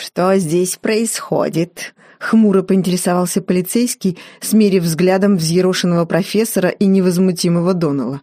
«Что здесь происходит?» — хмуро поинтересовался полицейский, смерив взглядом взъерошенного профессора и невозмутимого Донала.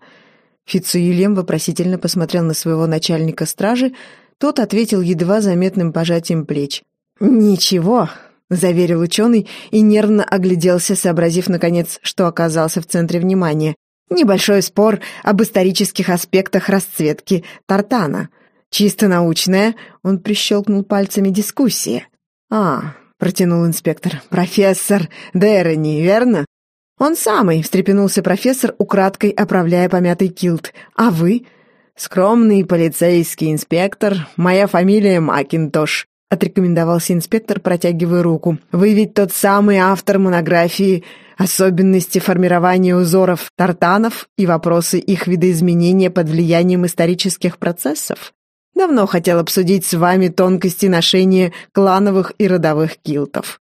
Фицуильям вопросительно посмотрел на своего начальника стражи, тот ответил едва заметным пожатием плеч. «Ничего», — заверил ученый и нервно огляделся, сообразив, наконец, что оказался в центре внимания. «Небольшой спор об исторических аспектах расцветки тартана. Чисто научная», — он прищелкнул пальцами, — «дискуссия». «А», — протянул инспектор, — «профессор Дэррони, верно?» «Он самый», — встрепенулся профессор, украдкой оправляя помятый килт. «А вы?» «Скромный полицейский инспектор. Моя фамилия Макинтош», — отрекомендовался инспектор, протягивая руку. «Вы ведь тот самый автор монографии «Особенности формирования узоров тартанов и вопросы их видоизменения под влиянием исторических процессов». Давно хотел обсудить с вами тонкости ношения клановых и родовых килтов».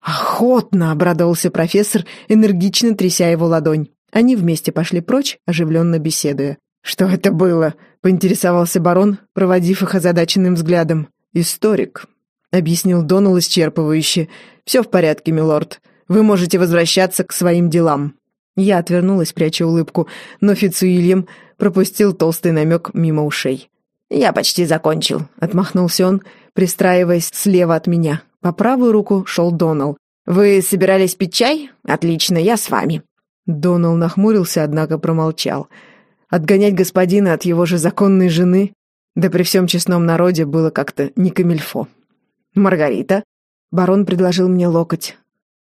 «Охотно!» — обрадовался профессор, энергично тряся его ладонь. Они вместе пошли прочь, оживленно беседуя. «Что это было?» — поинтересовался барон, проводив их озадаченным взглядом. «Историк», — объяснил Донал исчерпывающе. «Все в порядке, милорд. Вы можете возвращаться к своим делам». Я отвернулась, пряча улыбку, но Фицуильям пропустил толстый намек мимо ушей. «Я почти закончил», — отмахнулся он, пристраиваясь слева от меня. По правую руку шел Донал. «Вы собирались пить чай? Отлично, я с вами». Донал нахмурился, однако промолчал. Отгонять господина от его же законной жены, да при всем честном народе, было как-то не камильфо. «Маргарита?» Барон предложил мне локоть.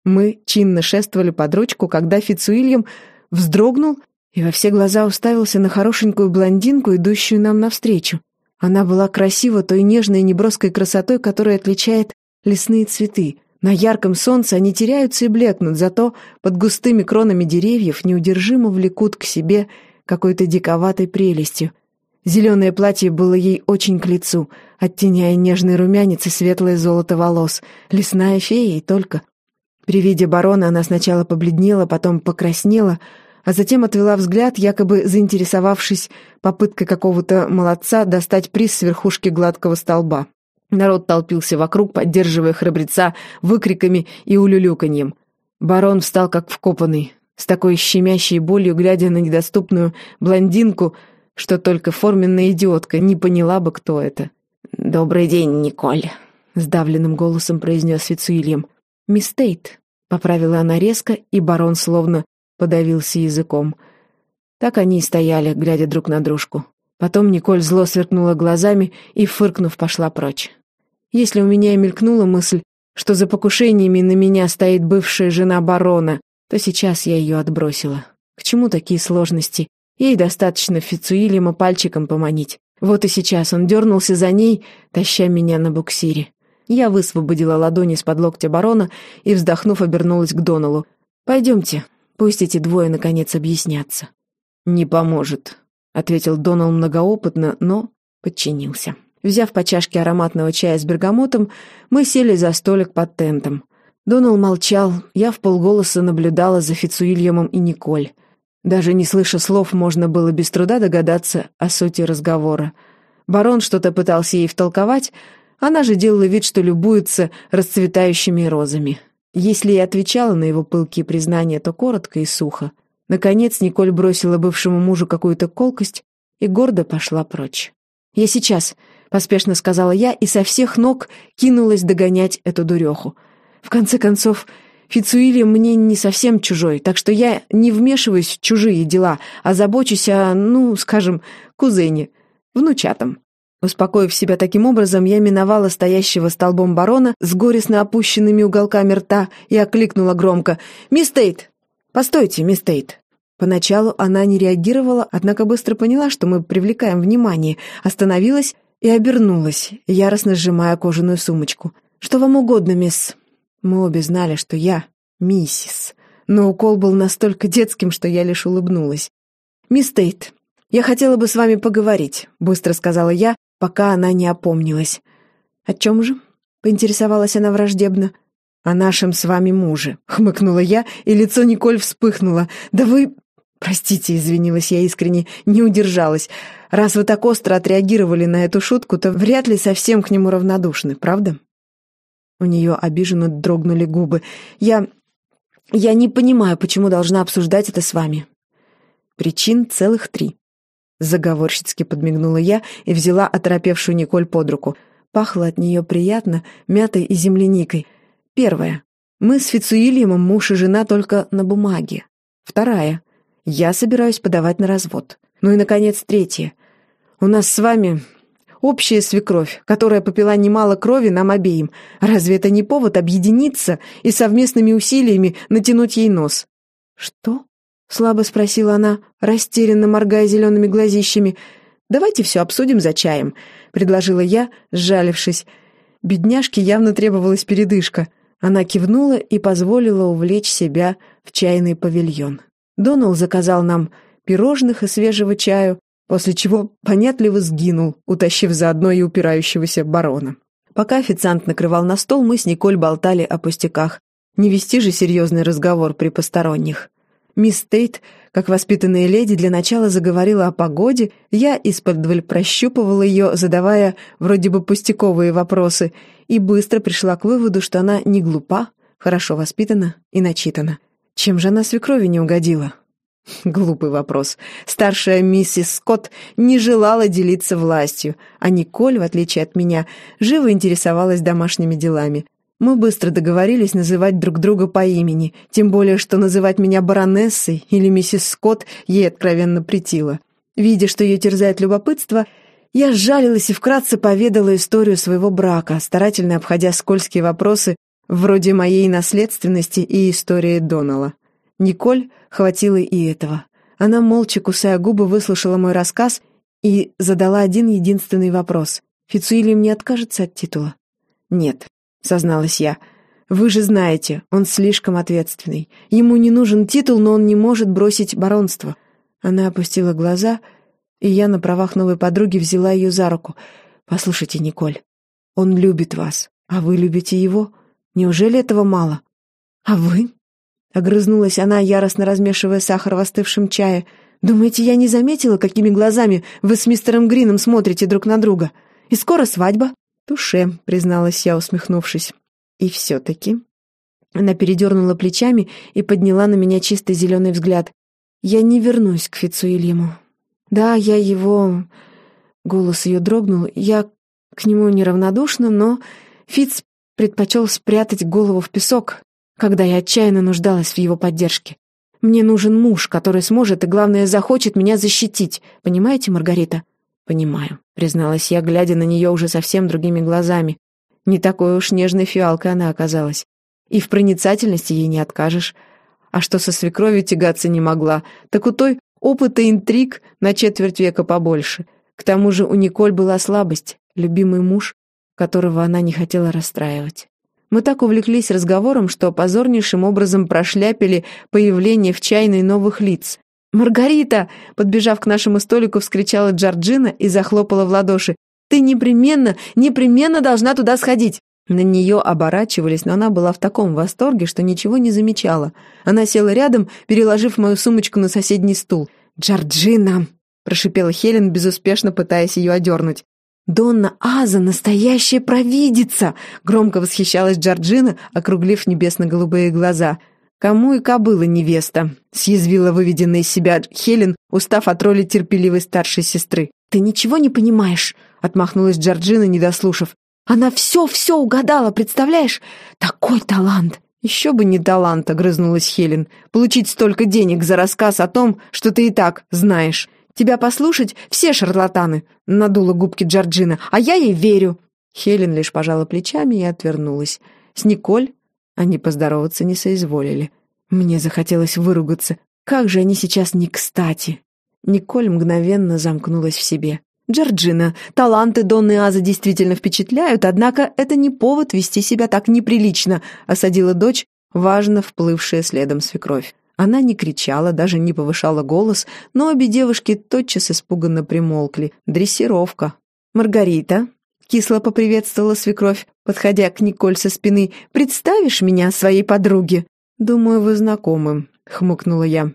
Мы чинно шествовали под ручку, когда Фицуильям вздрогнул и во все глаза уставился на хорошенькую блондинку, идущую нам навстречу. Она была красива той нежной неброской красотой, которая отличает лесные цветы. На ярком солнце они теряются и блекнут, зато под густыми кронами деревьев неудержимо влекут к себе какой-то диковатой прелестью. Зеленое платье было ей очень к лицу, оттеняя нежный румянец и светлое золото волос. Лесная фея и только. При виде барона она сначала побледнела, потом покраснела — а затем отвела взгляд, якобы заинтересовавшись попыткой какого-то молодца достать приз с верхушки гладкого столба. Народ толпился вокруг, поддерживая храбреца выкриками и улюлюканьем. Барон встал как вкопанный, с такой щемящей болью, глядя на недоступную блондинку, что только форменная идиотка не поняла бы, кто это. «Добрый день, Николь», — сдавленным голосом произнес Фицуильям. «Мисс Тейт», — поправила она резко, и барон словно подавился языком. Так они и стояли, глядя друг на дружку. Потом Николь зло сверкнула глазами и, фыркнув, пошла прочь. Если у меня и мелькнула мысль, что за покушениями на меня стоит бывшая жена барона, то сейчас я ее отбросила. К чему такие сложности? Ей достаточно Фицуилима пальчиком поманить. Вот и сейчас он дернулся за ней, таща меня на буксире. Я высвободила ладони из-под локтя барона и, вздохнув, обернулась к Доналу. «Пойдемте, Пусть эти двое, наконец, объяснятся. «Не поможет», — ответил Донал многоопытно, но подчинился. Взяв по чашке ароматного чая с бергамотом, мы сели за столик под тентом. Донал молчал, я в полголоса наблюдала за Фицуильямом и Николь. Даже не слыша слов, можно было без труда догадаться о сути разговора. Барон что-то пытался ей втолковать, она же делала вид, что любуется расцветающими розами. Если и отвечала на его пылкие признания, то коротко и сухо. Наконец Николь бросила бывшему мужу какую-то колкость и гордо пошла прочь. «Я сейчас», — поспешно сказала я, и со всех ног кинулась догонять эту дуреху. В конце концов, Фицуильям мне не совсем чужой, так что я не вмешиваюсь в чужие дела, а забочусь о, ну, скажем, кузене, внучатом. Успокоив себя таким образом, я миновала стоящего столбом барона с горестно опущенными уголками рта и окликнула громко «Мисс Тейт!» «Постойте, мисс Тейт!» Поначалу она не реагировала, однако быстро поняла, что мы привлекаем внимание, остановилась и обернулась, яростно сжимая кожаную сумочку. «Что вам угодно, мисс?» Мы обе знали, что я миссис, но укол был настолько детским, что я лишь улыбнулась. «Мисс Тейт, я хотела бы с вами поговорить», — быстро сказала я, пока она не опомнилась. «О чем же?» — поинтересовалась она враждебно. «О нашем с вами муже», — хмыкнула я, и лицо Николь вспыхнуло. «Да вы...» «Простите», — извинилась я искренне, не удержалась. «Раз вы так остро отреагировали на эту шутку, то вряд ли совсем к нему равнодушны, правда?» У нее обиженно дрогнули губы. «Я... я не понимаю, почему должна обсуждать это с вами». «Причин целых три». Заговорщицки подмигнула я и взяла оторопевшую Николь под руку. Пахло от нее приятно, мятой и земляникой. Первое. Мы с Фицуильямом муж и жена только на бумаге. Вторая. Я собираюсь подавать на развод. Ну и, наконец, третье. У нас с вами общая свекровь, которая попила немало крови нам обеим. Разве это не повод объединиться и совместными усилиями натянуть ей нос? Что? Слабо спросила она, растерянно моргая зелеными глазищами. «Давайте все обсудим за чаем», — предложила я, сжалившись. Бедняжке явно требовалась передышка. Она кивнула и позволила увлечь себя в чайный павильон. Донал заказал нам пирожных и свежего чаю, после чего понятливо сгинул, утащив заодно и упирающегося барона. Пока официант накрывал на стол, мы с Николь болтали о пустяках. Не вести же серьезный разговор при посторонних. Мисс Тейт, как воспитанная леди, для начала заговорила о погоде, я из-под прощупывала ее, задавая вроде бы пустяковые вопросы, и быстро пришла к выводу, что она не глупа, хорошо воспитана и начитана. Чем же она свекрови не угодила? Глупый вопрос. Старшая миссис Скотт не желала делиться властью, а Николь, в отличие от меня, живо интересовалась домашними делами. Мы быстро договорились называть друг друга по имени, тем более, что называть меня баронессой или миссис Скотт ей откровенно претило. Видя, что ее терзает любопытство, я сжалилась и вкратце поведала историю своего брака, старательно обходя скользкие вопросы вроде моей наследственности и истории Донала. Николь хватило и этого. Она, молча кусая губы, выслушала мой рассказ и задала один единственный вопрос. «Фицуильям не откажется от титула?» «Нет», — созналась я. «Вы же знаете, он слишком ответственный. Ему не нужен титул, но он не может бросить баронство». Она опустила глаза, и я на правах новой подруги взяла ее за руку. «Послушайте, Николь, он любит вас, а вы любите его. Неужели этого мало?» «А вы?» Огрызнулась она, яростно размешивая сахар в остывшем чае. «Думаете, я не заметила, какими глазами вы с мистером Грином смотрите друг на друга? И скоро свадьба?» «Туше», — призналась я, усмехнувшись. «И все-таки...» Она передернула плечами и подняла на меня чистый зеленый взгляд. «Я не вернусь к Фицуильему. Да, я его...» Голос ее дрогнул. «Я к нему неравнодушна, но Фиц предпочел спрятать голову в песок, когда я отчаянно нуждалась в его поддержке. Мне нужен муж, который сможет и, главное, захочет меня защитить. Понимаете, Маргарита?» «Понимаю», — призналась я, глядя на нее уже совсем другими глазами. Не такой уж нежной фиалкой она оказалась. И в проницательности ей не откажешь. А что со свекровью тягаться не могла, так у той опыта интриг на четверть века побольше. К тому же у Николь была слабость, любимый муж, которого она не хотела расстраивать. Мы так увлеклись разговором, что позорнейшим образом прошляпили появление в чайной новых лиц. «Маргарита!» — подбежав к нашему столику, вскричала Джорджина и захлопала в ладоши. «Ты непременно, непременно должна туда сходить!» На нее оборачивались, но она была в таком восторге, что ничего не замечала. Она села рядом, переложив мою сумочку на соседний стул. «Джорджина!» — прошипела Хелен, безуспешно пытаясь ее одернуть. «Донна Аза — настоящая провидица!» — громко восхищалась Джорджина, округлив небесно-голубые глаза. «Кому и кобыла невеста?» — съязвила выведенная из себя Хелен, устав от роли терпеливой старшей сестры. «Ты ничего не понимаешь?» — отмахнулась Джорджина, не дослушав. «Она все-все угадала, представляешь? Такой талант!» «Еще бы не талант», — огрызнулась Хелен. «Получить столько денег за рассказ о том, что ты и так знаешь. Тебя послушать все шарлатаны», — надула губки Джорджина, «а я ей верю». Хелен лишь пожала плечами и отвернулась. С Николь они поздороваться не соизволили. Мне захотелось выругаться. Как же они сейчас не кстати. Николь мгновенно замкнулась в себе. «Джорджина, таланты Донны Аза действительно впечатляют, однако это не повод вести себя так неприлично», — осадила дочь, важно вплывшая следом свекровь. Она не кричала, даже не повышала голос, но обе девушки тотчас испуганно примолкли. Дрессировка. «Маргарита», — кисло поприветствовала свекровь, подходя к Николь со спины, «представишь меня своей подруге?» «Думаю, вы знакомы», — хмыкнула я.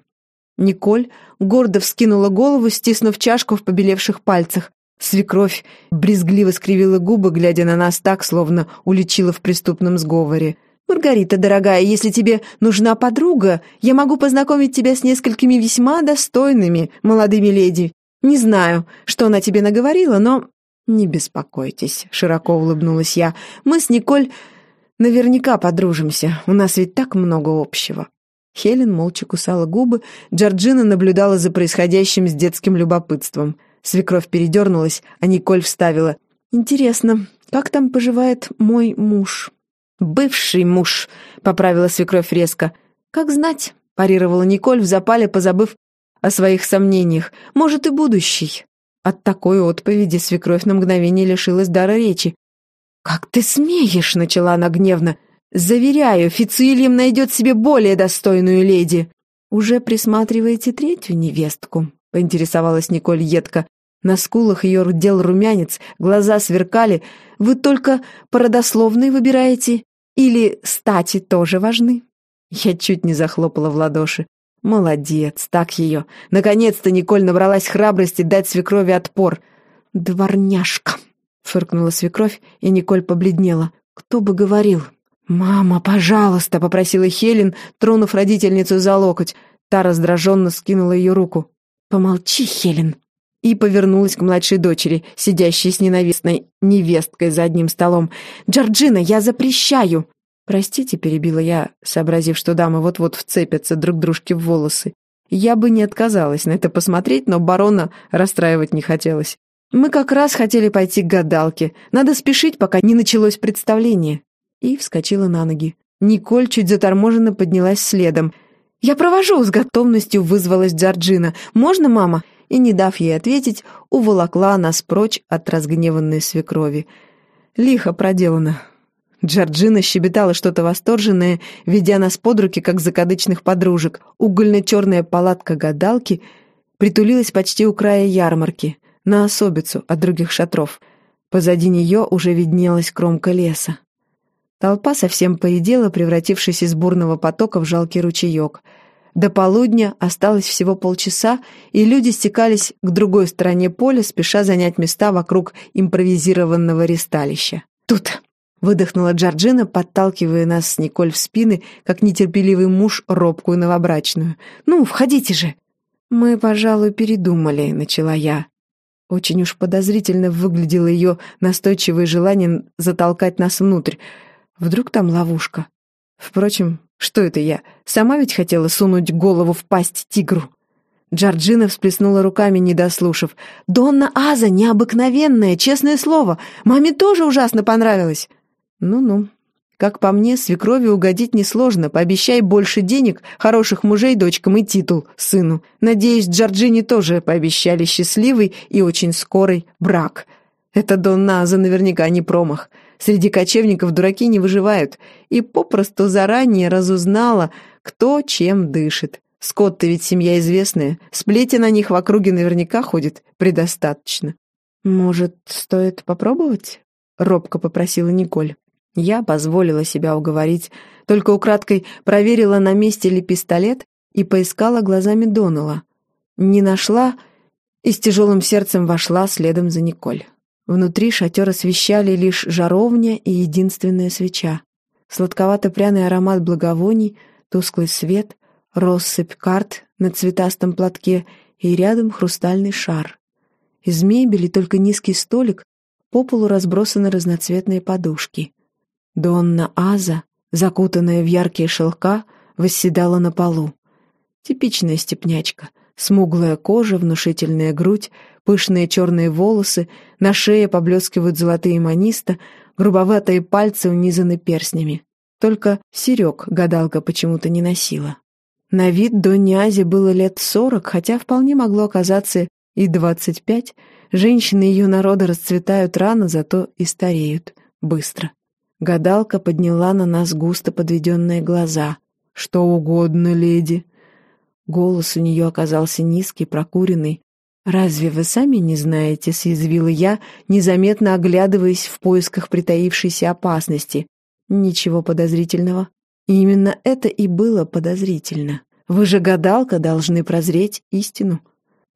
Николь гордо вскинула голову, стиснув чашку в побелевших пальцах. Свекровь брезгливо скривила губы, глядя на нас так, словно уличила в преступном сговоре. «Маргарита, дорогая, если тебе нужна подруга, я могу познакомить тебя с несколькими весьма достойными молодыми леди. Не знаю, что она тебе наговорила, но...» «Не беспокойтесь», — широко улыбнулась я. «Мы с Николь наверняка подружимся. У нас ведь так много общего». Хелен молча кусала губы, Джорджина наблюдала за происходящим с детским любопытством — Свекровь передернулась, а Николь вставила. «Интересно, как там поживает мой муж?» «Бывший муж», — поправила свекровь резко. «Как знать», — парировала Николь в запале, позабыв о своих сомнениях. «Может, и будущий». От такой отповеди свекровь на мгновение лишилась дара речи. «Как ты смеешь?» — начала она гневно. «Заверяю, Фицуильям найдет себе более достойную леди». «Уже присматриваете третью невестку?» — поинтересовалась Николь едко. На скулах ее рдел румянец, глаза сверкали. «Вы только породословные выбираете? Или стати тоже важны?» Я чуть не захлопала в ладоши. «Молодец, так ее. Наконец-то Николь набралась храбрости дать свекрови отпор». «Дворняжка!» — фыркнула свекровь, и Николь побледнела. «Кто бы говорил?» «Мама, пожалуйста!» — попросила Хелен, тронув родительницу за локоть. Та раздраженно скинула ее руку. «Помолчи, Хелен!» И повернулась к младшей дочери, сидящей с ненавистной невесткой за одним столом. «Джорджина, я запрещаю!» «Простите», — перебила я, сообразив, что дамы вот-вот вцепятся друг дружке в волосы. Я бы не отказалась на это посмотреть, но барона расстраивать не хотелось. Мы как раз хотели пойти к гадалке. Надо спешить, пока не началось представление. И вскочила на ноги. Николь чуть заторможенно поднялась следом. «Я провожу!» — с готовностью вызвалась Джорджина. «Можно, мама?» И, не дав ей ответить, уволокла нас прочь от разгневанной свекрови. Лихо проделано. Джорджина щебетала что-то восторженное, ведя нас под руки, как закадычных подружек. Угольно-черная палатка гадалки притулилась почти у края ярмарки, на особицу от других шатров. Позади нее уже виднелась кромка леса. Толпа совсем поредела, превратившись из бурного потока в жалкий ручеек. До полудня осталось всего полчаса, и люди стекались к другой стороне поля, спеша занять места вокруг импровизированного ристалища. «Тут!» — выдохнула Джорджина, подталкивая нас с Николь в спины, как нетерпеливый муж робкую новобрачную. «Ну, входите же!» «Мы, пожалуй, передумали», — начала я. Очень уж подозрительно выглядело ее настойчивое желание затолкать нас внутрь, Вдруг там ловушка? Впрочем, что это я? Сама ведь хотела сунуть голову в пасть тигру. Джорджина всплеснула руками, не дослушав. «Донна Аза необыкновенная, честное слово. Маме тоже ужасно понравилось». «Ну-ну. Как по мне, свекрови угодить несложно. Пообещай больше денег, хороших мужей дочкам и титул сыну. Надеюсь, Джорджине тоже пообещали счастливый и очень скорый брак. Это Донна Аза наверняка не промах. Среди кочевников дураки не выживают, и попросту заранее разузнала, кто чем дышит. Скотты ведь семья известная, сплетен на них в округе наверняка ходит предостаточно. «Может, стоит попробовать?» — робко попросила Николь. Я позволила себя уговорить, только украдкой проверила, на месте ли пистолет, и поискала глазами Донала. Не нашла и с тяжелым сердцем вошла следом за Николь. Внутри шатер освещали лишь жаровня и единственная свеча. Сладковато-пряный аромат благовоний, тусклый свет, россыпь карт на цветастом платке и рядом хрустальный шар. Из мебели только низкий столик, по полу разбросаны разноцветные подушки. Донна Аза, закутанная в яркие шелка, восседала на полу. Типичная степнячка — Смуглая кожа, внушительная грудь, пышные черные волосы, на шее поблескивают золотые маниста, грубоватые пальцы унизаны перстнями. Только серег гадалка почему-то не носила. На вид до Азе было лет сорок, хотя вполне могло оказаться и двадцать пять. Женщины ее народа расцветают рано, зато и стареют быстро. Гадалка подняла на нас густо подведенные глаза. «Что угодно, леди», Голос у нее оказался низкий, прокуренный. «Разве вы сами не знаете?» — съязвила я, незаметно оглядываясь в поисках притаившейся опасности. «Ничего подозрительного». именно это и было подозрительно. Вы же, гадалка, должны прозреть истину.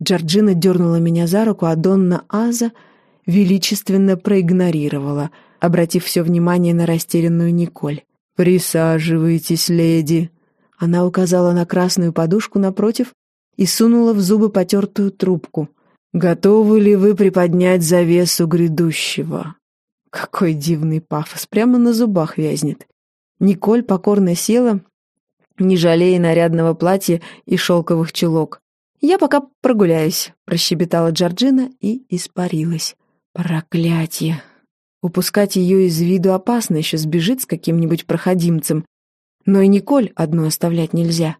Джорджина дернула меня за руку, а Донна Аза величественно проигнорировала, обратив все внимание на растерянную Николь. «Присаживайтесь, леди!» Она указала на красную подушку напротив и сунула в зубы потертую трубку. «Готовы ли вы приподнять завесу грядущего?» Какой дивный пафос, прямо на зубах вязнет. Николь покорно села, не жалея нарядного платья и шелковых чулок. «Я пока прогуляюсь», — прощебетала Джорджина и испарилась. «Проклятие!» Упускать ее из виду опасно, еще сбежит с каким-нибудь проходимцем. Но и Николь одну оставлять нельзя.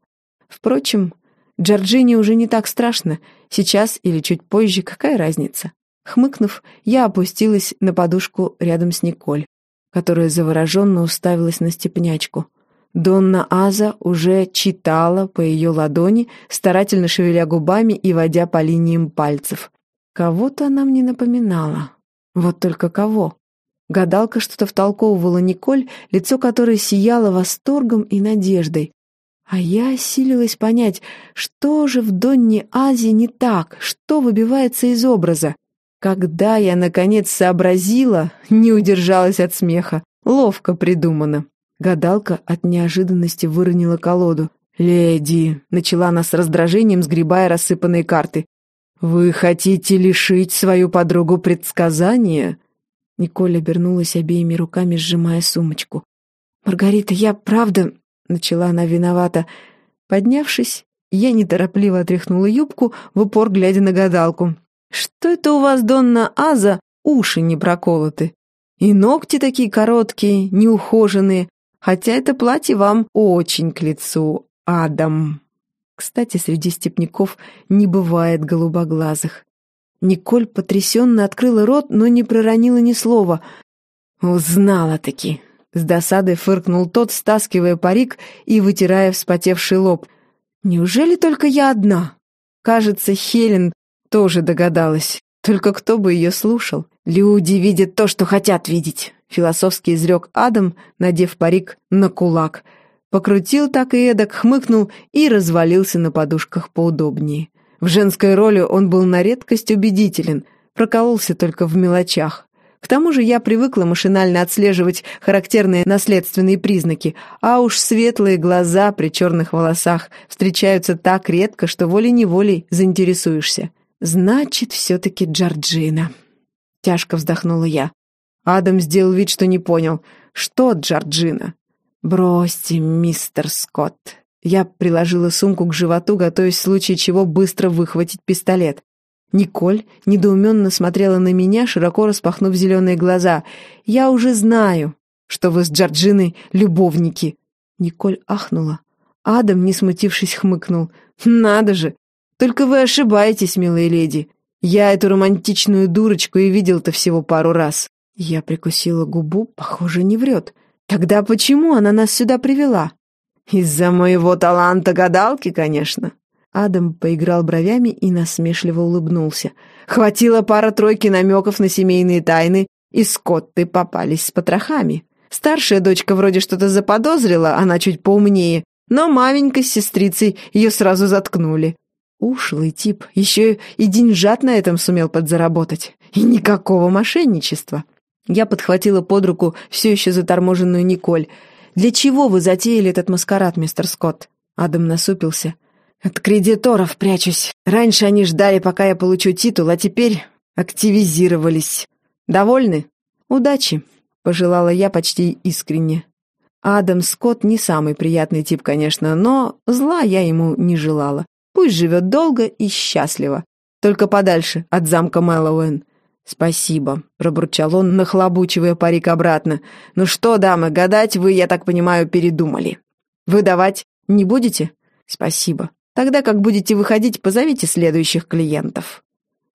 Впрочем, Джорджине уже не так страшно. Сейчас или чуть позже, какая разница? Хмыкнув, я опустилась на подушку рядом с Николь, которая завороженно уставилась на степнячку. Донна Аза уже читала по ее ладони, старательно шевеля губами и водя по линиям пальцев. Кого-то она мне напоминала. Вот только кого? Гадалка что-то втолковывала Николь, лицо которой сияло восторгом и надеждой. А я осилилась понять, что же в Донне Азе не так, что выбивается из образа. Когда я, наконец, сообразила, не удержалась от смеха. Ловко придумано. Гадалка от неожиданности выронила колоду. «Леди!» — начала она с раздражением, сгребая рассыпанные карты. «Вы хотите лишить свою подругу предсказания?» Николь обернулась обеими руками, сжимая сумочку. «Маргарита, я правда...» — начала она виновата. Поднявшись, я неторопливо отряхнула юбку, в упор глядя на гадалку. Что это у вас, Донна Аза, уши не проколоты? И ногти такие короткие, неухоженные, хотя это платье вам очень к лицу, Адам. Кстати, среди степняков не бывает голубоглазых. Николь потрясенно открыла рот, но не проронила ни слова. «Узнала-таки!» С досадой фыркнул тот, стаскивая парик и вытирая вспотевший лоб. «Неужели только я одна?» Кажется, Хелен тоже догадалась. Только кто бы ее слушал? Люди видят то, что хотят видеть. Философски изрек Адам, надев парик на кулак. Покрутил так и эдак, хмыкнул и развалился на подушках поудобнее. В женской роли он был на редкость убедителен, прокололся только в мелочах. К тому же я привыкла машинально отслеживать характерные наследственные признаки, а уж светлые глаза при черных волосах встречаются так редко, что волей-неволей заинтересуешься. «Значит, все-таки Джорджина», — тяжко вздохнула я. Адам сделал вид, что не понял. «Что Джорджина?» «Бросьте, мистер Скотт». Я приложила сумку к животу, готовясь в случае чего быстро выхватить пистолет. Николь недоуменно смотрела на меня, широко распахнув зеленые глаза. «Я уже знаю, что вы с Джорджиной любовники». Николь ахнула. Адам, не смутившись, хмыкнул. «Надо же! Только вы ошибаетесь, милая леди. Я эту романтичную дурочку и видел-то всего пару раз». Я прикусила губу, похоже, не врет. «Тогда почему она нас сюда привела?» «Из-за моего таланта гадалки, конечно». Адам поиграл бровями и насмешливо улыбнулся. «Хватило пара-тройки намеков на семейные тайны, и скотты попались с потрохами. Старшая дочка вроде что-то заподозрила, она чуть поумнее, но маменька с сестрицей ее сразу заткнули. Ушлый тип, еще и деньжат на этом сумел подзаработать. И никакого мошенничества. Я подхватила под руку все еще заторможенную Николь. «Для чего вы затеяли этот маскарад, мистер Скотт?» Адам насупился. «От кредиторов прячусь. Раньше они ждали, пока я получу титул, а теперь активизировались. Довольны? Удачи!» — пожелала я почти искренне. Адам Скотт не самый приятный тип, конечно, но зла я ему не желала. Пусть живет долго и счастливо. Только подальше от замка Мэллоуэн. «Спасибо», — пробурчал он, нахлобучивая парик обратно. «Ну что, дамы, гадать вы, я так понимаю, передумали. Выдавать не будете?» «Спасибо. Тогда, как будете выходить, позовите следующих клиентов».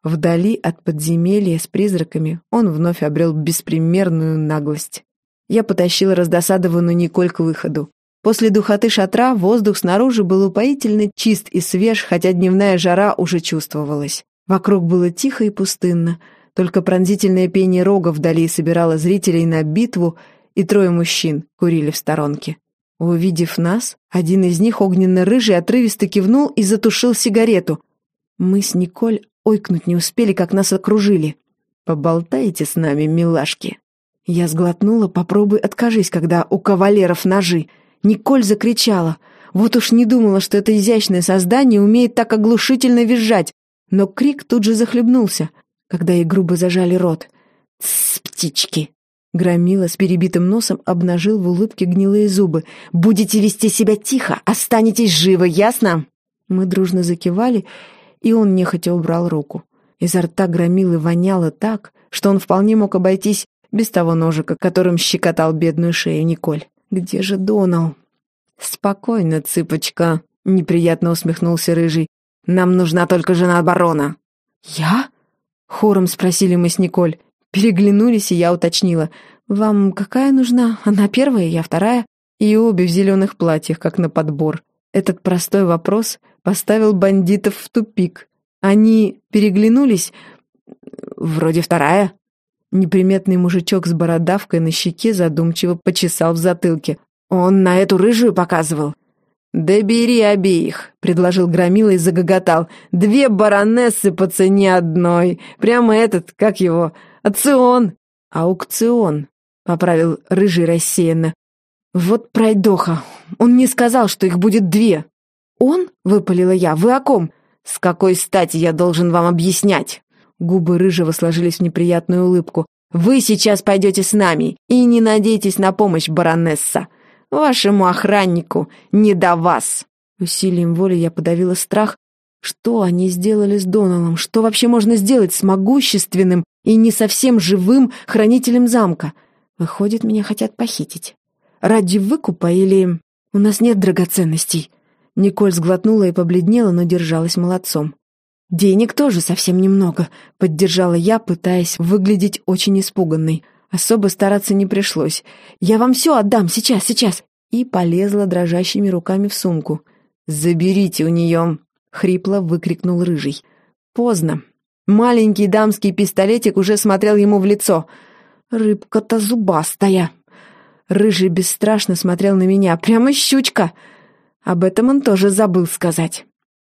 Вдали от подземелья с призраками он вновь обрел беспримерную наглость. Я потащила раздосадованную Николь к выходу. После духоты шатра воздух снаружи был упоительно чист и свеж, хотя дневная жара уже чувствовалась. Вокруг было тихо и пустынно, только пронзительное пение рога вдали собирало зрителей на битву, и трое мужчин курили в сторонке. Увидев нас, один из них, огненно-рыжий, отрывисто кивнул и затушил сигарету. Мы с Николь ойкнуть не успели, как нас окружили. Поболтаете с нами, милашки?» Я сглотнула, попробуй откажись, когда у кавалеров ножи. Николь закричала. Вот уж не думала, что это изящное создание умеет так оглушительно визжать. Но крик тут же захлебнулся, когда ей грубо зажали рот. «Тссс, птички!» Громила с перебитым носом обнажил в улыбке гнилые зубы. «Будете вести себя тихо, останетесь живы, ясно?» Мы дружно закивали, и он нехотя убрал руку. Изо рта громилы воняло так, что он вполне мог обойтись без того ножика, которым щекотал бедную шею Николь. «Где же Донал?» «Спокойно, цыпочка», — неприятно усмехнулся Рыжий. «Нам нужна только жена барона». «Я?» — хором спросили мы с Николь. Переглянулись, и я уточнила. «Вам какая нужна? Она первая, я вторая?» И обе в зеленых платьях, как на подбор. Этот простой вопрос поставил бандитов в тупик. Они переглянулись. «Вроде вторая», Неприметный мужичок с бородавкой на щеке задумчиво почесал в затылке. «Он на эту рыжую показывал?» «Да бери обеих», — предложил Громила и загоготал. «Две баронессы по цене одной. Прямо этот, как его, Ацион». «Аукцион», — поправил Рыжий рассеянно. «Вот пройдоха. Он не сказал, что их будет две». «Он?» — выпалила я. «Вы о ком?» «С какой стати я должен вам объяснять?» Губы Рыжего сложились в неприятную улыбку. «Вы сейчас пойдете с нами, и не надейтесь на помощь, баронесса. Вашему охраннику не до вас!» Усилием воли я подавила страх. Что они сделали с Доналом? Что вообще можно сделать с могущественным и не совсем живым хранителем замка? Выходит, меня хотят похитить. Ради выкупа или... У нас нет драгоценностей. Николь сглотнула и побледнела, но держалась молодцом. «Денег тоже совсем немного», — поддержала я, пытаясь выглядеть очень испуганной. Особо стараться не пришлось. «Я вам все отдам, сейчас, сейчас!» И полезла дрожащими руками в сумку. «Заберите у нее!» — хрипло выкрикнул Рыжий. Поздно. Маленький дамский пистолетик уже смотрел ему в лицо. «Рыбка-то зубастая!» Рыжий бесстрашно смотрел на меня. «Прямо щучка!» Об этом он тоже забыл сказать.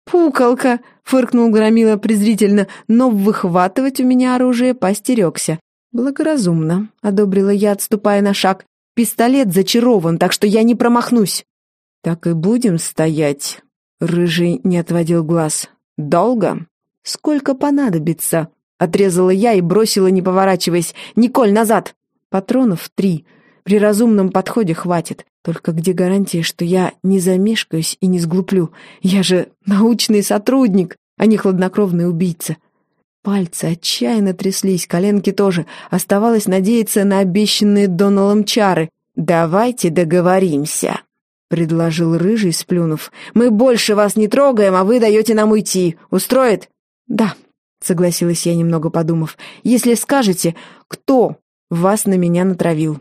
«Пукалка!» — фыркнул Громила презрительно, но выхватывать у меня оружие постерегся. «Благоразумно», — одобрила я, отступая на шаг. «Пистолет зачарован, так что я не промахнусь». «Так и будем стоять», — Рыжий не отводил глаз. «Долго?» «Сколько понадобится?» — отрезала я и бросила, не поворачиваясь. «Николь, назад!» «Патронов три. При разумном подходе хватит. Только где гарантия, что я не замешкаюсь и не сглуплю? Я же научный сотрудник, а не хладнокровный убийца. Пальцы отчаянно тряслись, коленки тоже. Оставалось надеяться на обещанные Доналом чары. «Давайте договоримся», — предложил Рыжий, сплюнув. «Мы больше вас не трогаем, а вы даете нам уйти. Устроит?» «Да», — согласилась я, немного подумав. «Если скажете, кто вас на меня натравил?»